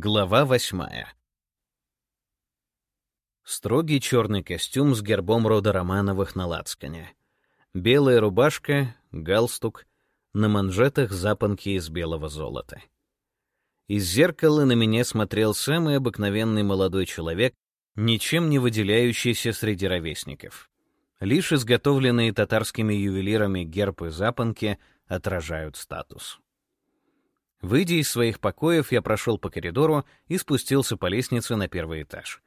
Глава восьмая. Строгий черный костюм с гербом рода Романовых на лацкане. Белая рубашка, галстук, на манжетах запонки из белого золота. Из зеркала на меня смотрел самый обыкновенный молодой человек, ничем не выделяющийся среди ровесников. Лишь изготовленные татарскими ювелирами герб и запонки отражают статус. Выйдя из своих покоев, я прошел по коридору и спустился по лестнице на первый этаж.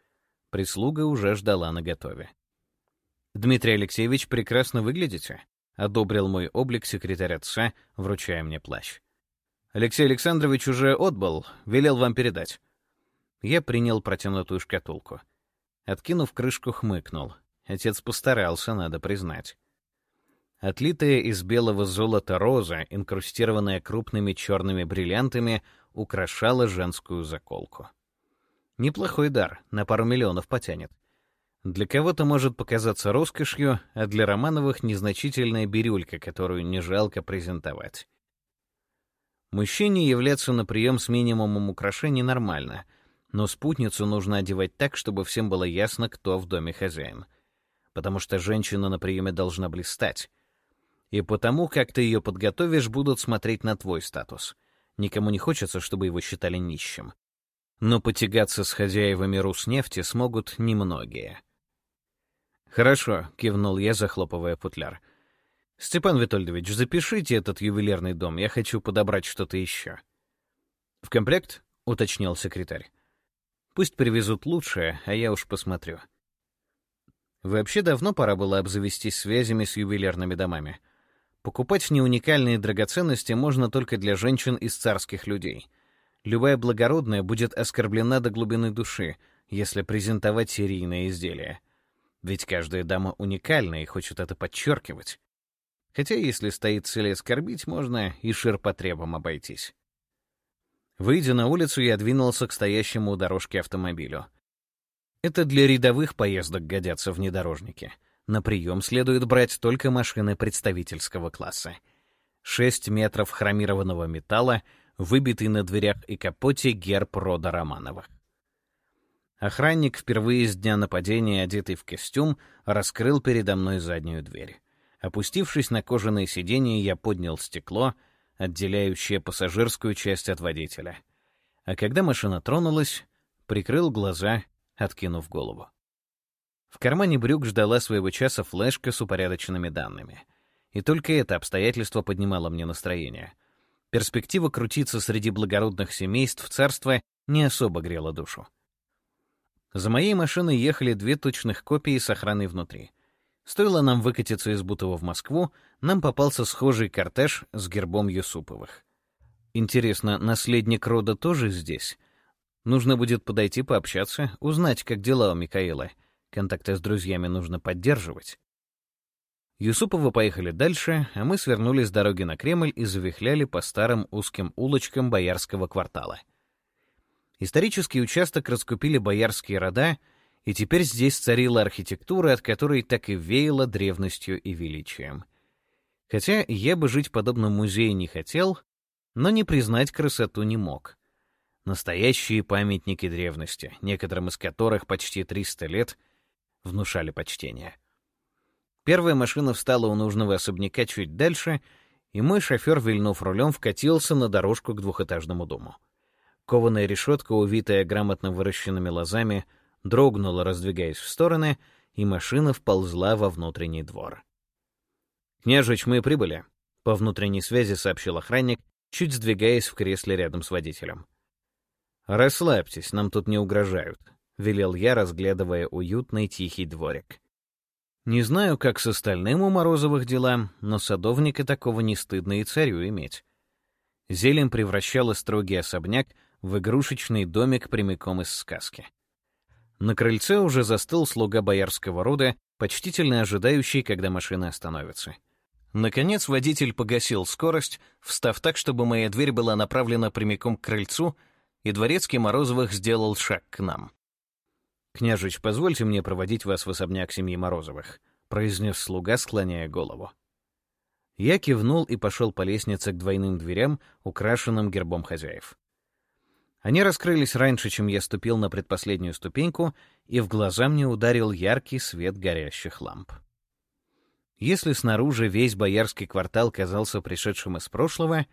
Прислуга уже ждала наготове. «Дмитрий Алексеевич, прекрасно выглядите», — одобрил мой облик секретарь отца, вручая мне плащ. «Алексей Александрович уже отбыл, велел вам передать». Я принял протянутую шкатулку. Откинув крышку, хмыкнул. Отец постарался, надо признать. Отлитая из белого золота роза, инкрустированная крупными черными бриллиантами, украшала женскую заколку. Неплохой дар, на пару миллионов потянет. Для кого-то может показаться роскошью, а для Романовых — незначительная бирюлька, которую не жалко презентовать. Мужчине являться на прием с минимумом украшений нормально, но спутницу нужно одевать так, чтобы всем было ясно, кто в доме хозяин. Потому что женщина на приеме должна блистать, и потому, как ты ее подготовишь, будут смотреть на твой статус. Никому не хочется, чтобы его считали нищим. Но потягаться с хозяевами Руснефти смогут немногие. «Хорошо», — кивнул я, захлопывая футляр. «Степан Витольдович, запишите этот ювелирный дом, я хочу подобрать что-то еще». «В комплект?» — уточнил секретарь. «Пусть привезут лучшее, а я уж посмотрю». Вообще давно пора было обзавестись связями с ювелирными домами. Покупать неуникальные драгоценности можно только для женщин из царских людей. Любая благородная будет оскорблена до глубины души, если презентовать серийное изделие. Ведь каждая дама уникальна и хочет это подчеркивать. Хотя если стоит цель оскорбить, можно и ширпотребом обойтись. Выйдя на улицу, я двинулся к стоящему у дорожки автомобилю. Это для рядовых поездок годятся внедорожники — на прием следует брать только машины представительского класса. 6 метров хромированного металла, выбитый на дверях и капоте герб рода Романовых. Охранник, впервые с дня нападения, одетый в костюм, раскрыл передо мной заднюю дверь. Опустившись на кожаное сиденье, я поднял стекло, отделяющее пассажирскую часть от водителя. А когда машина тронулась, прикрыл глаза, откинув голову. В кармане брюк ждала своего часа флешка с упорядоченными данными. И только это обстоятельство поднимало мне настроение. Перспектива крутиться среди благородных семейств царства не особо грела душу. За моей машиной ехали две точных копии с охраной внутри. Стоило нам выкатиться из Бутова в Москву, нам попался схожий кортеж с гербом Юсуповых. Интересно, наследник рода тоже здесь? Нужно будет подойти пообщаться, узнать, как дела у Микаэла — Контакты с друзьями нужно поддерживать. Юсуповы поехали дальше, а мы свернули с дороги на Кремль и завихляли по старым узким улочкам Боярского квартала. Исторический участок раскупили боярские рода, и теперь здесь царила архитектура, от которой так и веяло древностью и величием. Хотя я бы жить в подобном музее не хотел, но не признать красоту не мог. Настоящие памятники древности, некоторым из которых почти 300 лет — внушали почтение. Первая машина встала у нужного особняка чуть дальше, и мой шофер, вильнув рулем, вкатился на дорожку к двухэтажному дому. Кованая решетка, увитая грамотно выращенными лозами, дрогнула, раздвигаясь в стороны, и машина вползла во внутренний двор. «Княжич, мы прибыли», — по внутренней связи сообщил охранник, чуть сдвигаясь в кресле рядом с водителем. «Расслабьтесь, нам тут не угрожают велел я, разглядывая уютный тихий дворик. Не знаю, как с остальным у Морозовых дела, но садовника такого не стыдно и царю иметь. Зелень превращала строгий особняк в игрушечный домик прямиком из сказки. На крыльце уже застыл слуга боярского рода, почтительно ожидающий, когда машина остановится. Наконец водитель погасил скорость, встав так, чтобы моя дверь была направлена прямиком к крыльцу, и дворецкий Морозовых сделал шаг к нам. «Княжич, позвольте мне проводить вас в особняк семьи Морозовых», — произнес слуга, склоняя голову. Я кивнул и пошел по лестнице к двойным дверям, украшенным гербом хозяев. Они раскрылись раньше, чем я ступил на предпоследнюю ступеньку, и в глаза мне ударил яркий свет горящих ламп. Если снаружи весь боярский квартал казался пришедшим из прошлого,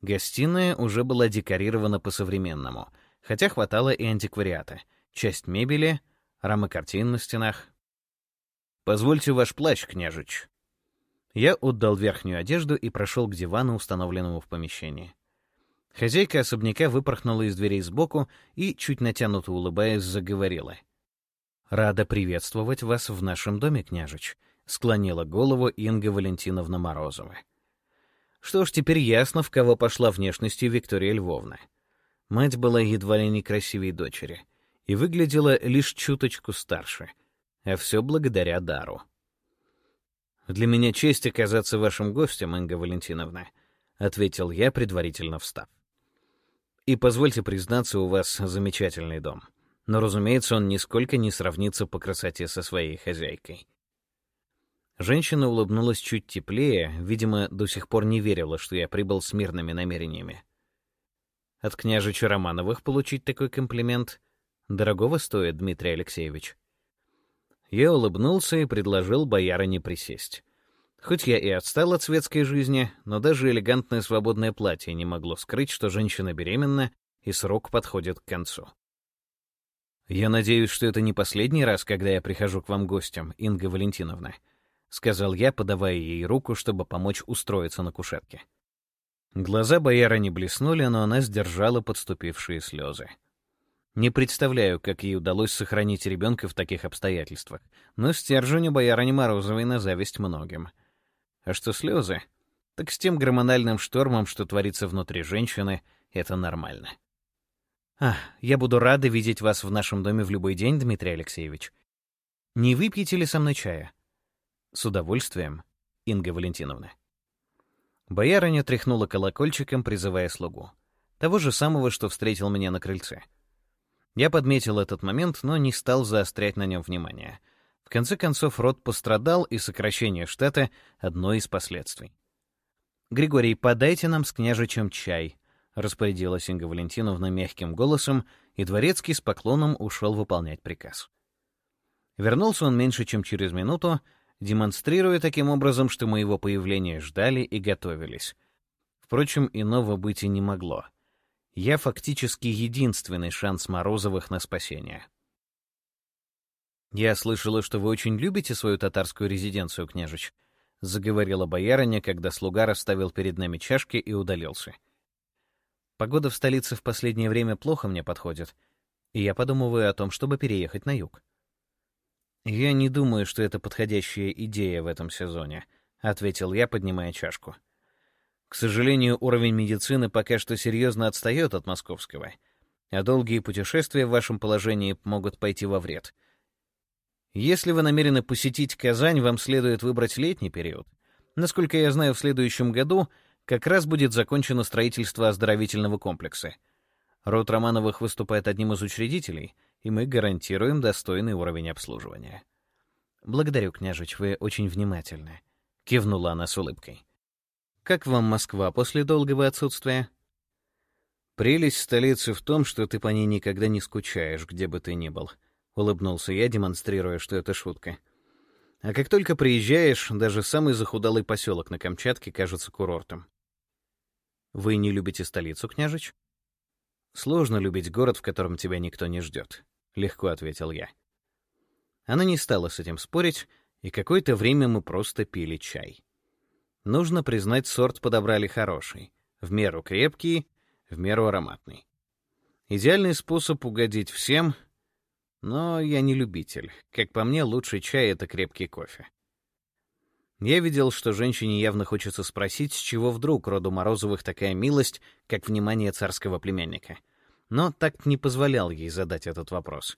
гостиная уже была декорирована по-современному, хотя хватало и антиквариата, часть мебели, рамы картин на стенах. «Позвольте ваш плащ, княжич». Я отдал верхнюю одежду и прошел к дивану, установленному в помещении. Хозяйка особняка выпорхнула из дверей сбоку и, чуть натянуто улыбаясь, заговорила. «Рада приветствовать вас в нашем доме, княжич», — склонила голову Инга Валентиновна Морозова. Что ж, теперь ясно, в кого пошла внешностью Виктория Львовна. Мать была едва ли не красивее дочери и выглядела лишь чуточку старше, а все благодаря дару. «Для меня честь оказаться вашим гостем, Инга Валентиновна», — ответил я, предварительно встав. И позвольте признаться, у вас замечательный дом. Но, разумеется, он нисколько не сравнится по красоте со своей хозяйкой. Женщина улыбнулась чуть теплее, видимо, до сих пор не верила, что я прибыл с мирными намерениями. От княжича Романовых получить такой комплимент дорогого стоит, Дмитрий Алексеевич. Я улыбнулся и предложил боярине присесть. Хоть я и отстал от светской жизни, но даже элегантное свободное платье не могло скрыть, что женщина беременна и срок подходит к концу. «Я надеюсь, что это не последний раз, когда я прихожу к вам гостям, Инга Валентиновна», — сказал я, подавая ей руку, чтобы помочь устроиться на кушетке. Глаза бояра не блеснули, но она сдержала подступившие слезы. Не представляю, как ей удалось сохранить ребенка в таких обстоятельствах, но стержень у боярыни Морозовой на зависть многим — а что слезы? Так с тем гормональным штормом, что творится внутри женщины, это нормально. А, я буду рада видеть вас в нашем доме в любой день, Дмитрий Алексеевич. Не выпьете ли со мной чая? С удовольствием, Инга Валентиновна. Боярыня тряхнула колокольчиком, призывая слугу. Того же самого, что встретил меня на крыльце. Я подметил этот момент, но не стал заострять на нем внимание — в конце концов, род пострадал, и сокращение штата — одно из последствий. «Григорий, подайте нам с княжичем чай», — распорядилась Инга Валентиновна мягким голосом, и Дворецкий с поклоном ушел выполнять приказ. Вернулся он меньше, чем через минуту, демонстрируя таким образом, что моего появления ждали и готовились. Впрочем, иного быть и не могло. Я фактически единственный шанс Морозовых на спасение. «Я слышала, что вы очень любите свою татарскую резиденцию, княжич», — заговорила боярыня, когда слуга расставил перед нами чашки и удалился. «Погода в столице в последнее время плохо мне подходит, и я подумываю о том, чтобы переехать на юг». «Я не думаю, что это подходящая идея в этом сезоне», — ответил я, поднимая чашку. «К сожалению, уровень медицины пока что серьезно отстает от московского, а долгие путешествия в вашем положении могут пойти во вред». Если вы намерены посетить Казань, вам следует выбрать летний период. Насколько я знаю, в следующем году как раз будет закончено строительство оздоровительного комплекса. Род Романовых выступает одним из учредителей, и мы гарантируем достойный уровень обслуживания. «Благодарю, княжич, вы очень внимательны», — кивнула она с улыбкой. «Как вам Москва после долгого отсутствия?» «Прелесть столицы в том, что ты по ней никогда не скучаешь, где бы ты ни был», — улыбнулся я, демонстрируя, что это шутка. «А как только приезжаешь, даже самый захудалый поселок на Камчатке кажется курортом». «Вы не любите столицу, княжич?» «Сложно любить город, в котором тебя никто не ждет», — легко ответил я. Она не стала с этим спорить, и какое-то время мы просто пили чай. Нужно признать, сорт подобрали хороший, в меру крепкий, в меру ароматный. Идеальный способ угодить всем но я не любитель. Как по мне, лучший чай — это крепкий кофе. Я видел, что женщине явно хочется спросить, с чего вдруг роду Морозовых такая милость, как внимание царского племянника. Но так не позволял ей задать этот вопрос.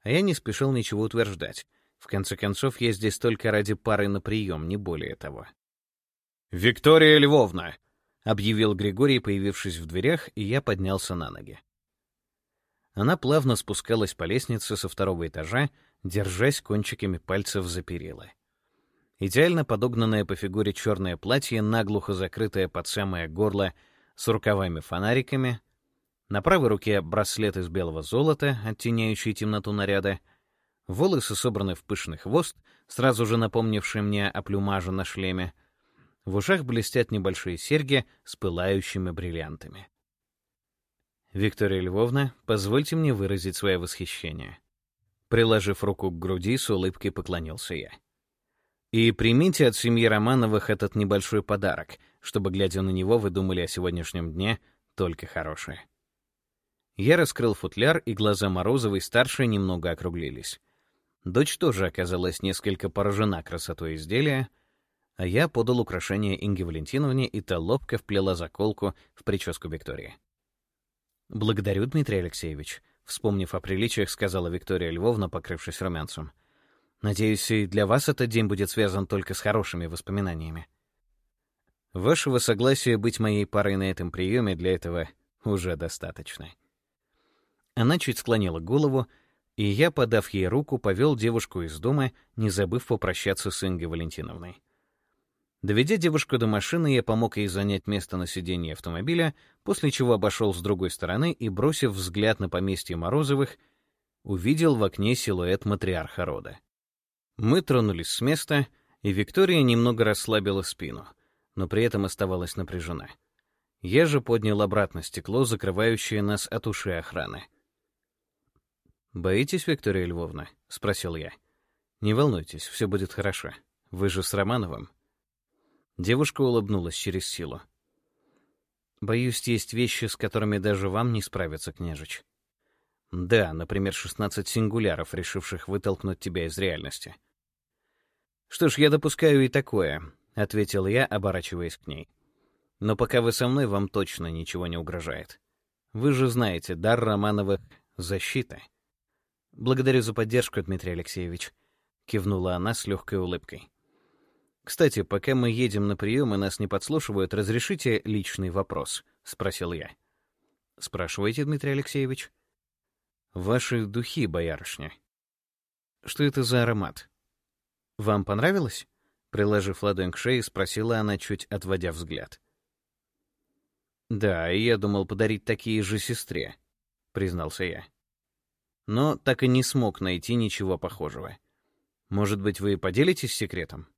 А я не спешил ничего утверждать. В конце концов, я здесь только ради пары на прием, не более того. «Виктория Львовна!» — объявил Григорий, появившись в дверях, и я поднялся на ноги. Она плавно спускалась по лестнице со второго этажа, держась кончиками пальцев за перила. Идеально подогнанное по фигуре черное платье, наглухо закрытое под самое горло, с рукавами-фонариками, На правой руке браслет из белого золота, оттеняющий темноту наряда. Волосы собраны в пышный хвост, сразу же напомнивший мне о плюмаже на шлеме. В ушах блестят небольшие серьги с пылающими бриллиантами. Виктория Львовна, позвольте мне выразить свое восхищение. Приложив руку к груди, с улыбкой поклонился я. И примите от семьи Романовых этот небольшой подарок, чтобы, глядя на него, вы думали о сегодняшнем дне только хорошее. Я раскрыл футляр, и глаза Морозовой-старшей немного округлились. Дочь тоже оказалась несколько поражена красотой изделия, а я подал украшение Инге Валентиновне, и та ловко вплела заколку в прическу Виктории. «Благодарю, Дмитрий Алексеевич», — вспомнив о приличиях, сказала Виктория Львовна, покрывшись румянцем. «Надеюсь, и для вас этот день будет связан только с хорошими воспоминаниями». Вашего согласия быть моей парой на этом приеме для этого уже достаточно. Она чуть склонила голову, и я, подав ей руку, повел девушку из дома, не забыв попрощаться с Ингой Валентиновной. Доведя девушку до машины, я помог ей занять место на сиденье автомобиля, после чего обошел с другой стороны и, бросив взгляд на поместье Морозовых, увидел в окне силуэт матриарха рода. Мы тронулись с места, и Виктория немного расслабила спину, но при этом оставалась напряжена. Я же поднял обратно стекло, закрывающее нас от уши охраны. «Боитесь, Виктория Львовна?» — спросил я. «Не волнуйтесь, все будет хорошо. Вы же с Романовым?» Девушка улыбнулась через силу. «Боюсь, есть вещи, с которыми даже вам не справиться, княжич». «Да, например, 16 сингуляров, решивших вытолкнуть тебя из реальности». «Что ж, я допускаю и такое», — ответил я, оборачиваясь к ней. «Но пока вы со мной, вам точно ничего не угрожает. Вы же знаете, дар Романовых — защита». «Благодарю за поддержку, Дмитрий Алексеевич», — кивнула она с легкой улыбкой. «Кстати, пока мы едем на прием и нас не подслушивают, разрешите личный вопрос?» — спросил я. «Спрашивайте, Дмитрий Алексеевич». «Ваши духи, боярышня. Что это за аромат?» «Вам понравилось?» Приложив ладонь к шее, спросила она, чуть отводя взгляд. «Да, и я думал подарить такие же сестре», — признался я. Но так и не смог найти ничего похожего. Может быть, вы поделитесь секретом?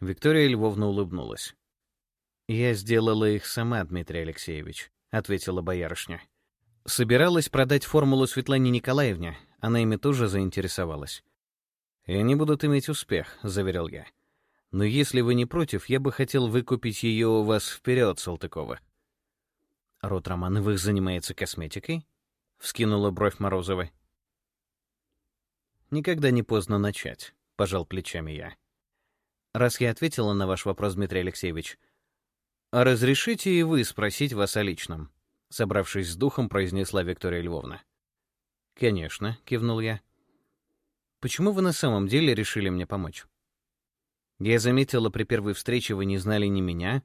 Виктория Львовна улыбнулась. «Я сделала их сама, Дмитрий Алексеевич», — ответила боярышня. «Собиралась продать формулу Светлане Николаевне, она ими тоже заинтересовалась». «И они будут иметь успех», — заверил я. «Но если вы не против, я бы хотел выкупить ее у вас вперед, Салтыкова». «Род Романовых занимается косметикой?» — вскинула бровь Морозовой. «Никогда не поздно начать», — пожал плечами я. Раз я ответила на ваш вопрос, Дмитрий Алексеевич, а разрешите и вы спросить вас о личном? Собравшись с духом, произнесла Виктория Львовна. Конечно, кивнул я. Почему вы на самом деле решили мне помочь? Я заметила, при первой встрече вы не знали ни меня,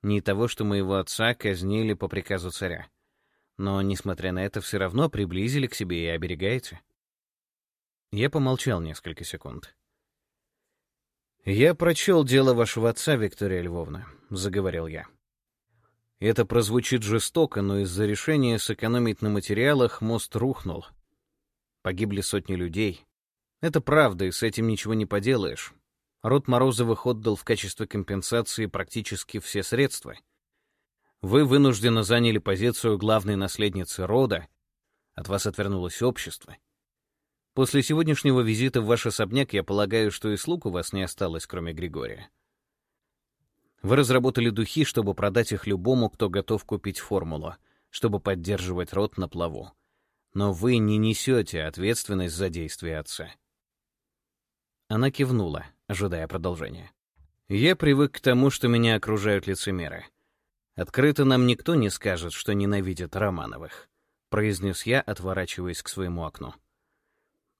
ни того, что моего отца казнили по приказу царя. Но, несмотря на это, все равно приблизили к себе и оберегаете. Я помолчал несколько секунд. «Я прочел дело вашего отца, Виктория Львовна», — заговорил я. Это прозвучит жестоко, но из-за решения сэкономить на материалах мост рухнул. Погибли сотни людей. Это правда, и с этим ничего не поделаешь. Род Морозовых отдал в качестве компенсации практически все средства. Вы вынужденно заняли позицию главной наследницы рода, от вас отвернулось общество — После сегодняшнего визита в ваш особняк я полагаю, что и слуг у вас не осталось, кроме Григория. Вы разработали духи, чтобы продать их любому, кто готов купить формулу, чтобы поддерживать род на плаву. Но вы не несете ответственность за действия отца. Она кивнула, ожидая продолжения. Я привык к тому, что меня окружают лицемеры. Открыто нам никто не скажет, что ненавидит Романовых, произнес я, отворачиваясь к своему окну.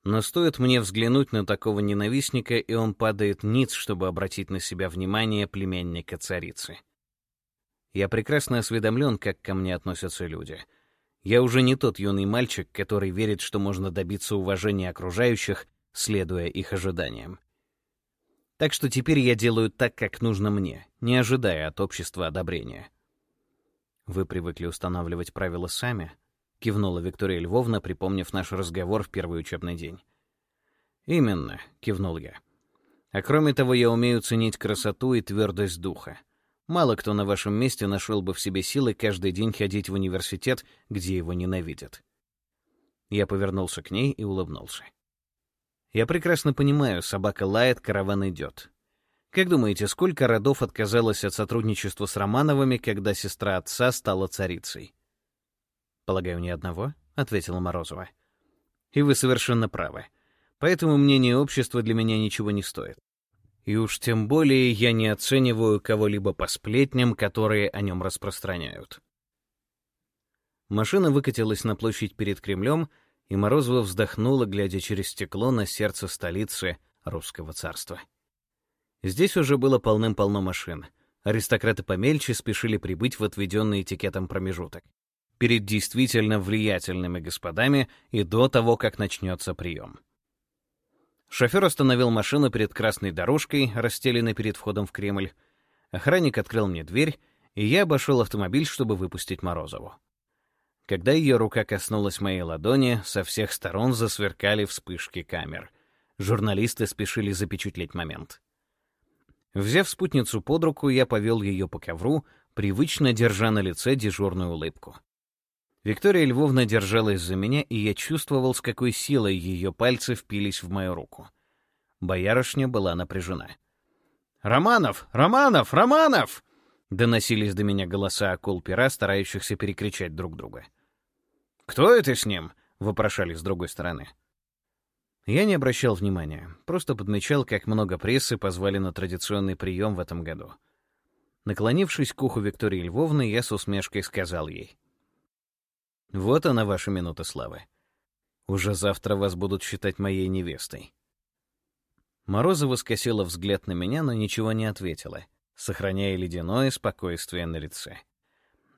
Но стоит мне взглянуть на такого ненавистника, и он падает ниц, чтобы обратить на себя внимание племянника царицы. Я прекрасно осведомлен, как ко мне относятся люди. Я уже не тот юный мальчик, который верит, что можно добиться уважения окружающих, следуя их ожиданиям. Так что теперь я делаю так, как нужно мне, не ожидая от общества одобрения. Вы привыкли устанавливать правила сами, кивнула Виктория Львовна, припомнив наш разговор в первый учебный день. Именно, кивнул я. А кроме того, я умею ценить красоту и твердость духа. Мало кто на вашем месте нашел бы в себе силы каждый день ходить в университет, где его ненавидят. Я повернулся к ней и улыбнулся. Я прекрасно понимаю, собака лает, караван идет. Как думаете, сколько родов отказалось от сотрудничества с Романовыми, когда сестра отца стала царицей? Полагаю, ни одного, ответила Морозова. И вы совершенно правы. Поэтому мнение общества для меня ничего не стоит. И уж тем более я не оцениваю кого-либо по сплетням, которые о нем распространяют. Машина выкатилась на площадь перед Кремлем, и Морозова вздохнула, глядя через стекло на сердце столицы русского царства. Здесь уже было полным-полно машин. Аристократы помельче спешили прибыть в отведенный этикетом промежуток. Перед действительно влиятельными господами и до того, как начнется прием. Шофер остановил машину перед красной дорожкой, расстеленной перед входом в Кремль. Охранник открыл мне дверь, и я обошел автомобиль, чтобы выпустить Морозову. Когда ее рука коснулась моей ладони, со всех сторон засверкали вспышки камер. Журналисты спешили запечатлеть момент. Взяв спутницу под руку, я повел ее по ковру, привычно держа на лице дежурную улыбку. Виктория Львовна держалась за меня, и я чувствовал, с какой силой ее пальцы впились в мою руку. Боярышня была напряжена. «Романов! Романов! Романов!» Доносились до меня голоса акул-пера, старающихся перекричать друг друга. «Кто это с ним?» — вопрошали с другой стороны. Я не обращал внимания, просто подмечал, как много прессы позвали на традиционный прием в этом году. Наклонившись к уху Виктории Львовны, я с усмешкой сказал ей. Вот она, ваша минута славы. Уже завтра вас будут считать моей невестой. Морозова скосила взгляд на меня, но ничего не ответила, сохраняя ледяное спокойствие на лице.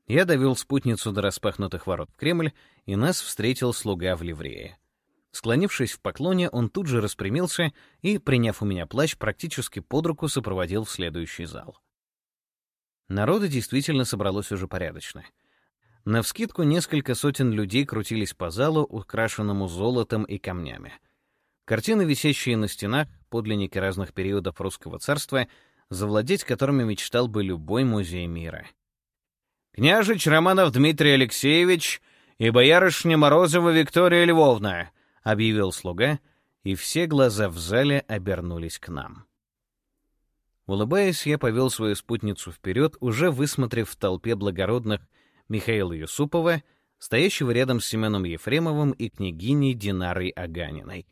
Я довел спутницу до распахнутых ворот в Кремль, и нас встретил слуга в ливрее. Склонившись в поклоне, он тут же распрямился и, приняв у меня плащ, практически под руку сопроводил в следующий зал. Народа действительно собралось уже порядочно — Навскидку несколько сотен людей крутились по залу, украшенному золотом и камнями. Картины, висящие на стенах, подлинники разных периодов русского царства, завладеть которыми мечтал бы любой музей мира. «Княжич Романов Дмитрий Алексеевич и боярышня Морозова Виктория Львовна», — объявил слуга, и все глаза в зале обернулись к нам. Улыбаясь, я повел свою спутницу вперед, уже высмотрев в толпе благородных Михаила Юсупова, стоящего рядом с Семеном Ефремовым и княгиней Динарой Аганиной.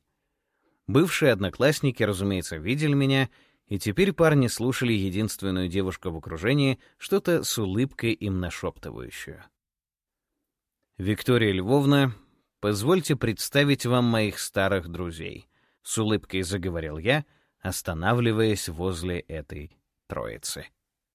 Бывшие одноклассники, разумеется, видели меня, и теперь парни слушали единственную девушку в окружении, что-то с улыбкой им нашептывающую. «Виктория Львовна, позвольте представить вам моих старых друзей», — с улыбкой заговорил я, останавливаясь возле этой троицы.